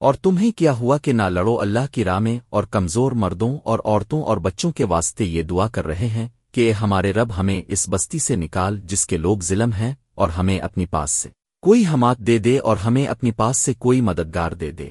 اور تمہیں کیا ہوا کہ نہ لڑو اللہ کی راہ میں اور کمزور مردوں اور عورتوں اور بچوں کے واسطے یہ دعا کر رہے ہیں کہ اے ہمارے رب ہمیں اس بستی سے نکال جس کے لوگ ظلم ہیں اور ہمیں اپنی پاس سے کوئی حمات دے دے اور ہمیں اپنی پاس سے کوئی مددگار دے دے۔